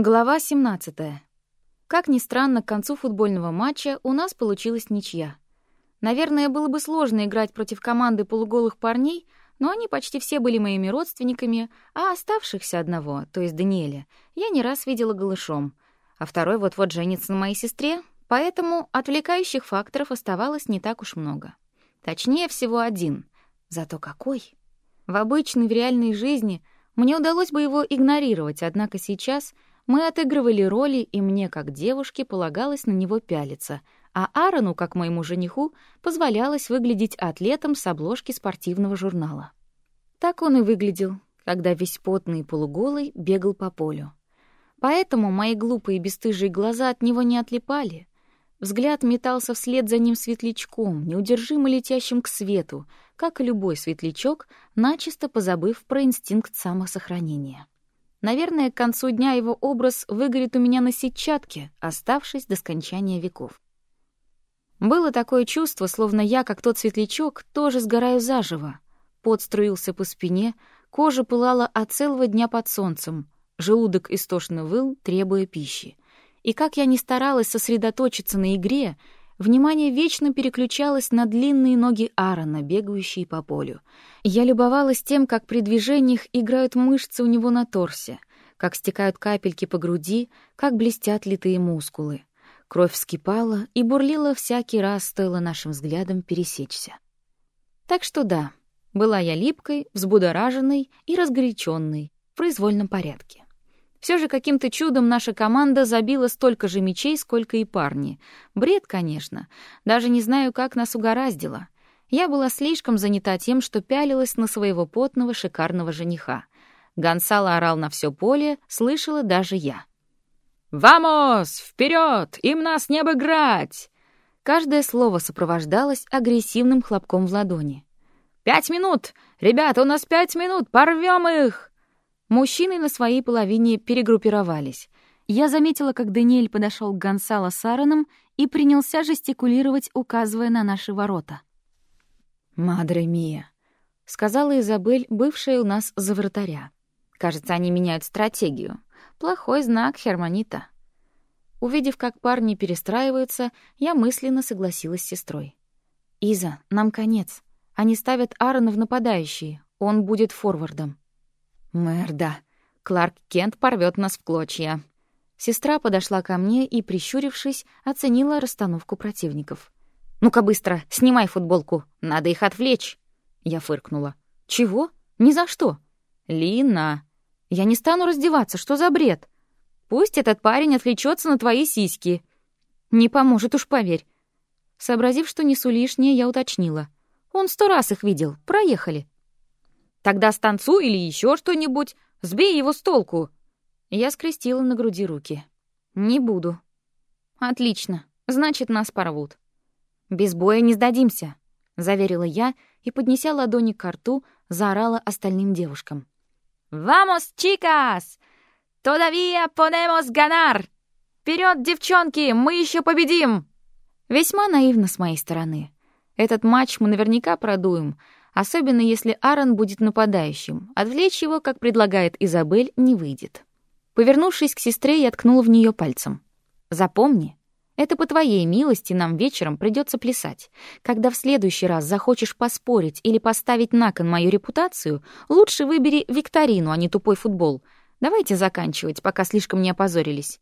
Глава 17. Как ни странно, к концу футбольного матча у нас получилась ничья. Наверное, было бы сложно играть против команды полуголых парней, но они почти все были моими родственниками, а оставшихся одного, то есть Даниэля, я не раз видела голышом, а второй вот-вот женится на моей сестре, поэтому отвлекающих факторов оставалось не так уж много. Точнее всего один. Зато какой! В обычной, в реальной жизни мне удалось бы его игнорировать, однако сейчас — мы отыгрывали роли, и мне, как девушке, полагалось на него пялиться, а Аарону, как моему жениху, позволялось выглядеть атлетом с обложки спортивного журнала. Так он и выглядел, когда весь потный и полуголый бегал по полю. Поэтому мои глупые бесстыжие глаза от него не отлипали. Взгляд метался вслед за ним светлячком, неудержимо летящим к свету, как и любой светлячок, начисто позабыв про инстинкт самосохранения. Наверное, к концу дня его образ выгорит у меня на сетчатке, оставшись до скончания веков. Было такое чувство, словно я, как тот светлячок, тоже сгораю заживо. Пот струился по спине, кожа пылала от целого дня под солнцем, желудок истошно выл, требуя пищи. И как я ни старалась сосредоточиться на игре, Внимание вечно переключалось на длинные ноги Аарона, бегающие по полю. Я любовалась тем, как при движениях играют мышцы у него на торсе, как стекают капельки по груди, как блестят литые мускулы. Кровь вскипала и бурлила всякий раз, стоило нашим взглядам пересечься. Так что да, была я липкой, взбудораженной и разгоряченной в произвольном порядке. Все же каким-то чудом наша команда забила столько же мячей, сколько и парни. Бред, конечно. Даже не знаю, как нас угораздило. Я была слишком занята тем, что пялилась на своего потного шикарного жениха. Гонсало орал на все поле, слышала даже я. «Вамос! Вперед! Им нас не обыграть!» Каждое слово сопровождалось агрессивным хлопком в ладони. «Пять минут! Ребята, у нас пять минут! Порвем их!» Мужчины на своей половине перегруппировались. Я заметила, как Даниэль подошел к Гонсало с Аароном и принялся жестикулировать, указывая на наши ворота. «Мадре Мия», — сказала Изабель, бывшая у нас за вратаря. «Кажется, они меняют стратегию. Плохой знак, Херманита». Увидев, как парни перестраиваются, я мысленно согласилась с сестрой. «Иза, нам конец. Они ставят Аарона в нападающие. Он будет форвардом». Мерда. Кларк Кент порвет нас в клочья. Сестра подошла ко мне и, прищурившись, оценила расстановку противников. «Ну-ка быстро, снимай футболку, надо их отвлечь!» Я фыркнула. «Чего? Ни за что!» «Лина, я не стану раздеваться, что за бред? Пусть этот парень отвлечется на твои сиськи!» «Не поможет уж, поверь!» Сообразив, что несу лишнее, я уточнила. «Он сто раз их видел, проехали!» Тогда станцуй или еще что-нибудь. Сбей его с толку». Я скрестила на груди руки. «Не буду». «Отлично. Значит, нас порвут». «Без боя не сдадимся», — заверила я и, поднеся ладони к рту, заорала остальным девушкам. «Vamos, chicas! Todavía podemos ganar! Вперед, девчонки, мы еще победим!» Весьма наивно с моей стороны. Этот матч мы наверняка продуем, особенно если Аарон будет нападающим. Отвлечь его, как предлагает Изабель, не выйдет. Повернувшись к сестре, я ткнула в нее пальцем. «Запомни, это по твоей милости нам вечером придется плясать. Когда в следующий раз захочешь поспорить или поставить на кон мою репутацию, лучше выбери викторину, а не тупой футбол. Давайте заканчивать, пока слишком не опозорились».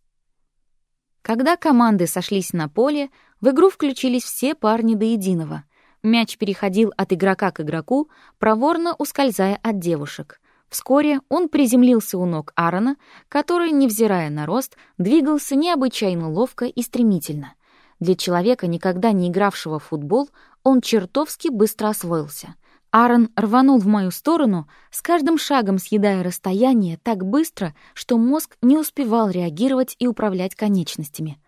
Когда команды сошлись на поле, в игру включились все парни до единого — Мяч переходил от игрока к игроку, проворно ускользая от девушек. Вскоре он приземлился у ног Аарона, который, невзирая на рост, двигался необычайно ловко и стремительно. Для человека, никогда не игравшего в футбол, он чертовски быстро освоился. Аарон рванул в мою сторону, с каждым шагом съедая расстояние так быстро, что мозг не успевал реагировать и управлять конечностями.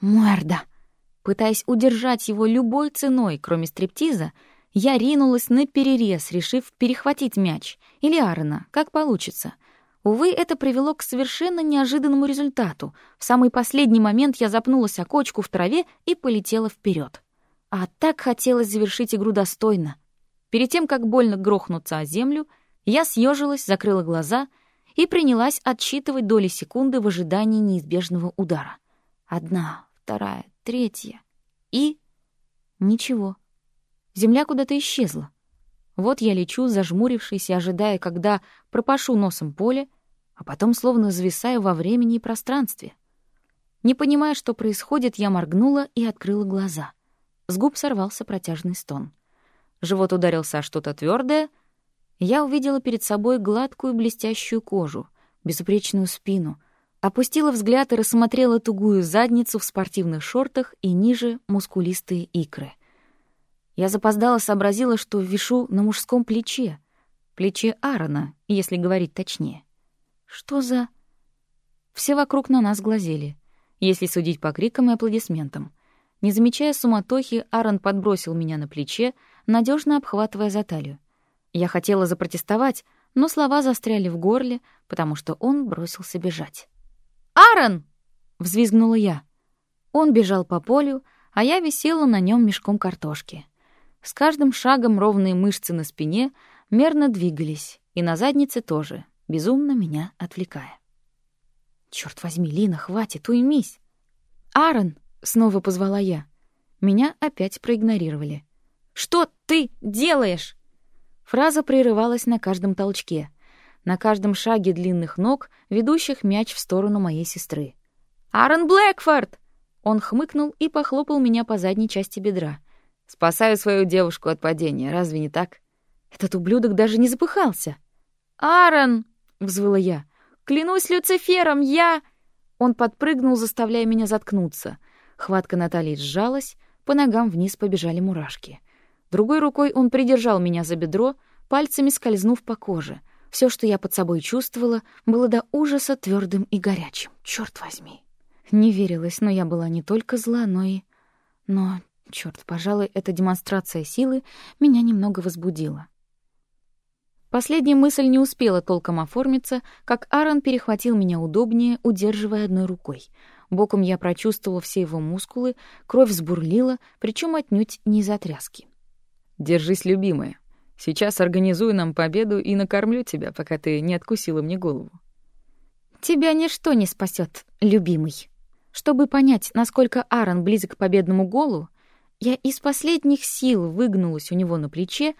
«Муэрда!» Пытаясь удержать его любой ценой, кроме стриптиза, я ринулась на перерез, решив перехватить мяч. Или Аарона, как получится. Увы, это привело к совершенно неожиданному результату. В самый последний момент я запнулась о кочку в траве и полетела вперед. А так хотелось завершить игру достойно. Перед тем, как больно грохнуться о землю, я съежилась, закрыла глаза и принялась отсчитывать доли секунды в ожидании неизбежного удара. Одна, вторая, третья. И... Ничего. Земля куда-то исчезла. Вот я лечу, зажмурившись и ожидая, когда пропашу носом поле, а потом словно зависаю во времени и пространстве. Не понимая, что происходит, я моргнула и открыла глаза. С губ сорвался протяжный стон. Живот ударился о что-то твердое. Я увидела перед собой гладкую блестящую кожу, безупречную спину, опустила взгляд и рассмотрела тугую задницу в спортивных шортах и ниже мускулистые икры. Я запоздала сообразила, что вишу на мужском плече, плече Аарона, если говорить точнее. Что за... Все вокруг на нас глазели, если судить по крикам и аплодисментам. Не замечая суматохи, Аарон подбросил меня на плече, надежно обхватывая за талию. Я хотела запротестовать, но слова застряли в горле, потому что он бросился бежать. «Аарон!» — взвизгнула я. Он бежал по полю, а я висела на нем мешком картошки. С каждым шагом ровные мышцы на спине мерно двигались, и на заднице тоже, безумно меня отвлекая. Черт возьми, Лина, хватит, уймись. Аарон, снова позвала я. Меня опять проигнорировали. Что ты делаешь? Фраза прерывалась на каждом толчке, на каждом шаге длинных ног, ведущих мяч в сторону моей сестры. Аарон Блэкфорд! Он хмыкнул и похлопал меня по задней части бедра. Спасаю свою девушку от падения, разве не так? Этот ублюдок даже не запыхался. Аарон! взвыла я. «Клянусь Люцифером, я...» Он подпрыгнул, заставляя меня заткнуться. Хватка Натальи сжалась, по ногам вниз побежали мурашки. Другой рукой он придержал меня за бедро, пальцами скользнув по коже. Все, что я под собой чувствовала, было до ужаса твердым и горячим. Черт возьми. Не верилось, но я была не только зла, но и... Но, черт, пожалуй, эта демонстрация силы меня немного возбудила. Последняя мысль не успела толком оформиться, как Аарон перехватил меня удобнее, удерживая одной рукой. Боком я прочувствовала все его мускулы, кровь взбурлила, причем отнюдь не из-за тряски. «Держись, любимая. Сейчас организую нам победу и накормлю тебя, пока ты не откусила мне голову». «Тебя ничто не спасет, любимый». Чтобы понять, насколько Аарон близок к победному голу, я из последних сил выгнулась у него на плече,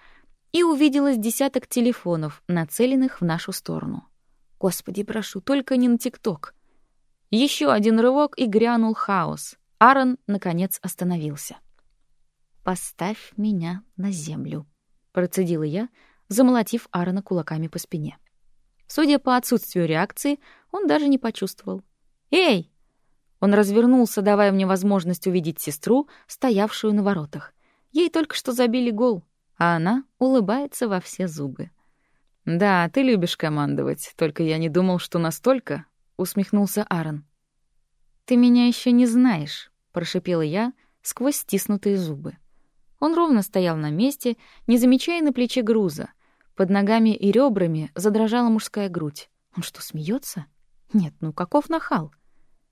и увидела десяток телефонов, нацеленных в нашу сторону. Господи, прошу, только не на ТикТок. Еще один рывок и грянул хаос. Аарон наконец остановился. Поставь меня на землю, процедила я, замолотив Аарона кулаками по спине. Судя по отсутствию реакции, он даже не почувствовал. Эй! Он развернулся, давая мне возможность увидеть сестру, стоявшую на воротах. Ей только что забили гол а она улыбается во все зубы. «Да, ты любишь командовать, только я не думал, что настолько», — усмехнулся Аарон. «Ты меня еще не знаешь», — прошипела я сквозь стиснутые зубы. Он ровно стоял на месте, не замечая на плече груза. Под ногами и ребрами задрожала мужская грудь. Он что, смеется? Нет, ну каков нахал?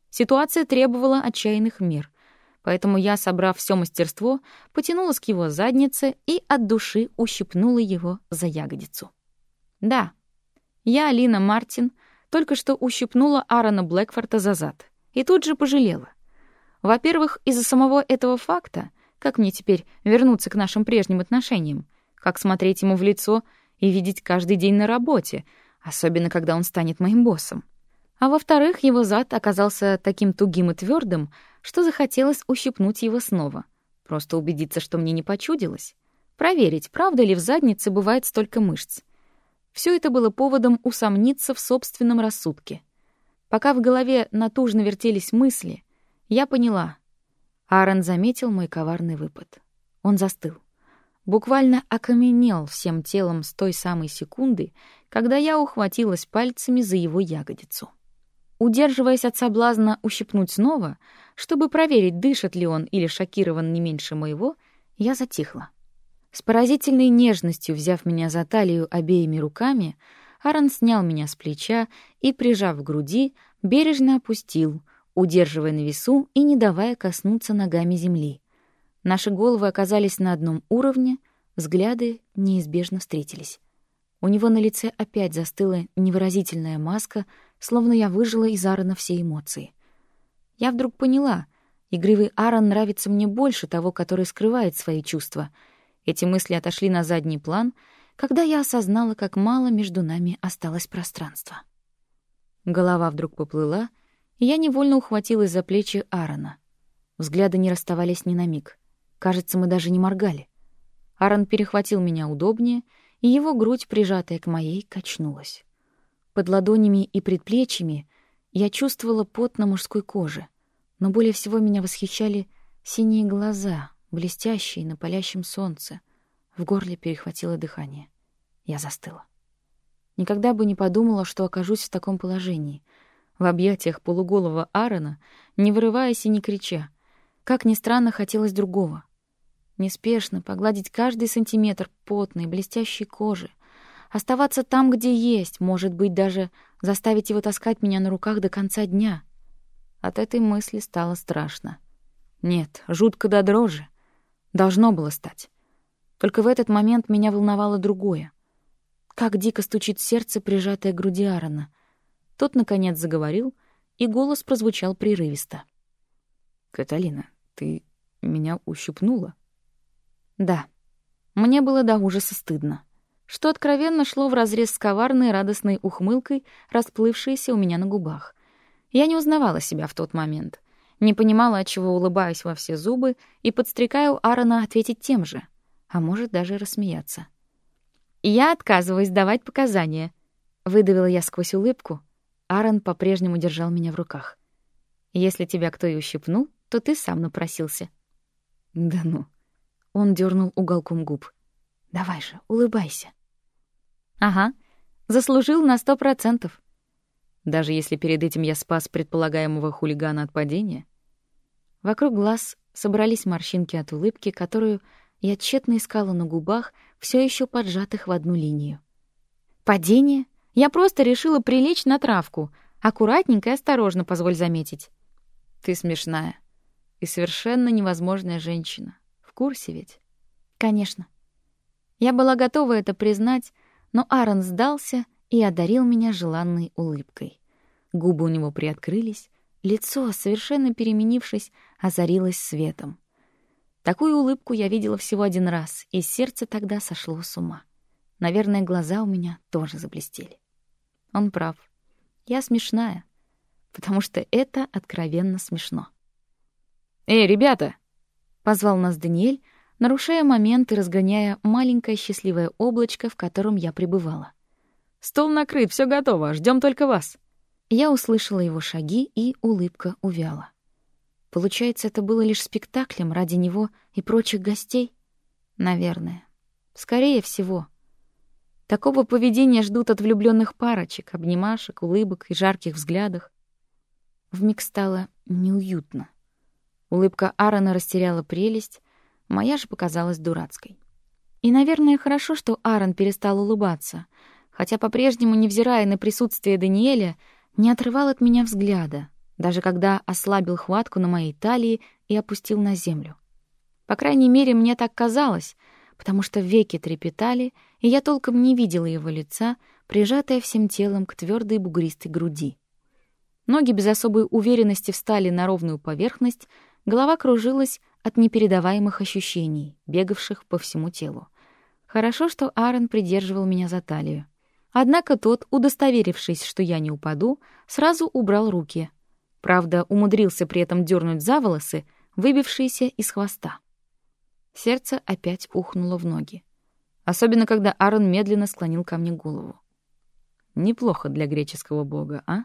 Ситуация требовала отчаянных мер — Поэтому я, собрав все мастерство, потянулась к его заднице и от души ущипнула его за ягодицу. Да, я, Алина Мартин, только что ущипнула Аарона Блэкфорта за зад и тут же пожалела. Во-первых, из-за самого этого факта, как мне теперь вернуться к нашим прежним отношениям, как смотреть ему в лицо и видеть каждый день на работе, особенно когда он станет моим боссом. А во-вторых, его зад оказался таким тугим и твердым, что захотелось ущипнуть его снова. Просто убедиться, что мне не почудилось. Проверить, правда ли в заднице бывает столько мышц. Все это было поводом усомниться в собственном рассудке. Пока в голове натужно вертелись мысли, я поняла. Аарон заметил мой коварный выпад. Он застыл. Буквально окаменел всем телом с той самой секунды, когда я ухватилась пальцами за его ягодицу. Удерживаясь от соблазна ущипнуть снова, чтобы проверить, дышит ли он или шокирован не меньше моего, я затихла. С поразительной нежностью взяв меня за талию обеими руками, Аарон снял меня с плеча и, прижав к груди, бережно опустил, удерживая на весу и не давая коснуться ногами земли. Наши головы оказались на одном уровне, взгляды неизбежно встретились. У него на лице опять застыла невыразительная маска, словно я выжила из Аарона все эмоции. Я вдруг поняла, игривый Аарон нравится мне больше того, который скрывает свои чувства. Эти мысли отошли на задний план, когда я осознала, как мало между нами осталось пространства. Голова вдруг поплыла, я невольно ухватилась за плечи Аарона. Взгляды не расставались ни на миг. Кажется, мы даже не моргали. Аарон перехватил меня удобнее, и его грудь, прижатая к моей, качнулась. Под ладонями и предплечьями я чувствовала пот на мужской коже, но более всего меня восхищали синие глаза, блестящие на палящем солнце. В горле перехватило дыхание. Я застыла. Никогда бы не подумала, что окажусь в таком положении, в объятиях полуголого Аарона, не вырываясь и не крича. Как ни странно, хотелось другого. Неспешно погладить каждый сантиметр потной, блестящей кожи, оставаться там, где есть, может быть, даже заставить его таскать меня на руках до конца дня. От этой мысли стало страшно. Нет, жутко до дрожи. Должно было стать. Только в этот момент меня волновало другое. Как дико стучит сердце, прижатое к груди Аарона. Тот, наконец, заговорил, и голос прозвучал прерывисто. «Каталина, ты меня ущипнула?» «Да». Мне было до ужаса стыдно, что откровенно шло вразрез с коварной радостной ухмылкой, расплывшейся у меня на губах. Я не узнавала себя в тот момент, не понимала, от чего улыбаюсь во все зубы и подстрекаю Аарона ответить тем же, а может даже рассмеяться. «Я отказываюсь давать показания», — выдавила я сквозь улыбку. Аарон по-прежнему держал меня в руках. «Если тебя кто и ущипнул, то ты сам напросился». «Да ну». Он дернул уголком губ. «Давай же, улыбайся». «Ага, заслужил на сто процентов». Даже если перед этим я спас предполагаемого хулигана от падения? Вокруг глаз собрались морщинки от улыбки, которую я тщетно искала на губах, все еще поджатых в одну линию. Падение? Я просто решила прилечь на травку. Аккуратненько и осторожно, позволь заметить. Ты смешная. И совершенно невозможная женщина. В курсе ведь? Конечно. Я была готова это признать, но Аарон сдался и одарил меня желанной улыбкой. Губы у него приоткрылись, лицо, совершенно переменившись, озарилось светом. Такую улыбку я видела всего один раз, и сердце тогда сошло с ума. Наверное, глаза у меня тоже заблестели. Он прав. Я смешная, потому что это откровенно смешно. «Эй, ребята!» — позвал нас Даниэль, нарушая момент и разгоняя маленькое счастливое облачко, в котором я пребывала. «Стол накрыт, все готово, ждем только вас». Я услышала его шаги, и улыбка увяла. Получается, это было лишь спектаклем ради него и прочих гостей? Наверное. Скорее всего. Такого поведения ждут от влюбленных парочек, обнимашек, улыбок и жарких взглядов. Вмиг стало неуютно. Улыбка Аарона растеряла прелесть, моя же показалась дурацкой. И, наверное, хорошо, что Аарон перестал улыбаться, хотя по-прежнему, невзирая на присутствие Даниэля, не отрывал от меня взгляда, даже когда ослабил хватку на моей талии и опустил на землю. По крайней мере, мне так казалось, потому что веки трепетали, и я толком не видела его лица, прижатое всем телом к твердой бугристой груди. Ноги без особой уверенности встали на ровную поверхность, голова кружилась от непередаваемых ощущений, бегавших по всему телу. Хорошо, что Аарон придерживал меня за талию. Однако тот, удостоверившись, что я не упаду, сразу убрал руки — Правда, умудрился при этом дернуть за волосы, выбившиеся из хвоста. Сердце опять ухнуло в ноги. Особенно, когда Аарон медленно склонил ко мне голову. Неплохо для греческого бога, а?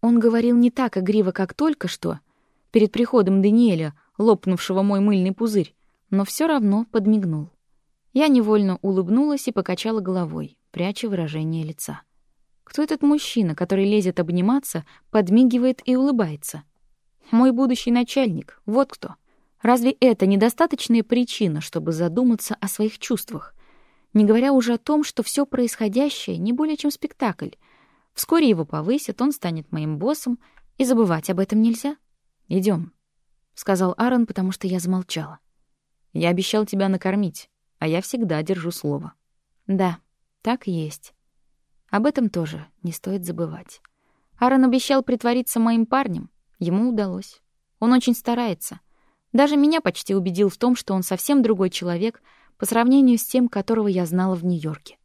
Он говорил не так игриво, как только что, перед приходом Даниэля, лопнувшего мой мыльный пузырь, но все равно подмигнул. Я невольно улыбнулась и покачала головой, пряча выражение лица. Кто этот мужчина, который лезет обниматься, подмигивает и улыбается? Мой будущий начальник, вот кто. Разве это недостаточная причина, чтобы задуматься о своих чувствах? Не говоря уже о том, что все происходящее не более чем спектакль. Вскоре его повысят, он станет моим боссом, и забывать об этом нельзя. Идем, сказал Аарон, потому что я замолчала. Я обещал тебя накормить, а я всегда держу слово. Да, Так и есть. Об этом тоже не стоит забывать. Аарон обещал притвориться моим парнем. Ему удалось. Он очень старается. Даже меня почти убедил в том, что он совсем другой человек по сравнению с тем, которого я знала в Нью-Йорке.